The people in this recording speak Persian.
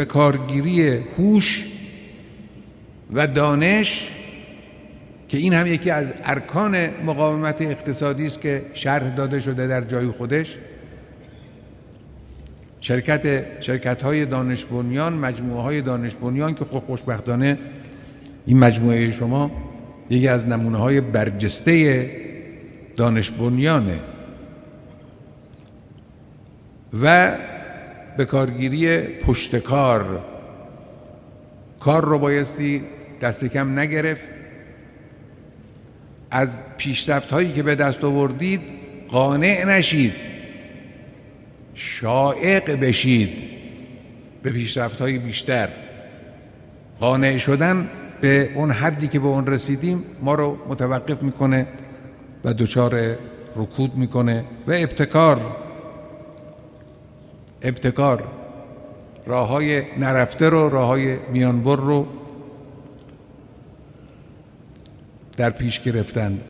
به کارگیری هوش و دانش که این هم یکی از ارکان مقاومت اقتصادی است که شرح داده شده در جای خودش. شرکت شرکت های دانش بنیان مجموعه های دانش بنیان که خب خوشبختانه این مجموعه شما یکی از نمونه های برجسته دانش بنیانه. و به کارگیری پشتکار کار رو بایستی دست کم نگرفت. از پیشرفت هایی که به دست آوردید قانع نشید. شائق بشید به پیشرفت های بیشتر. قانع شدن به اون حدی که به اون رسیدیم ما رو متوقف می‌کنه و دچار رکود می‌کنه و ابتکار ابتکار راه های نرفته رو راه های میانبر رو در پیش گرفتن.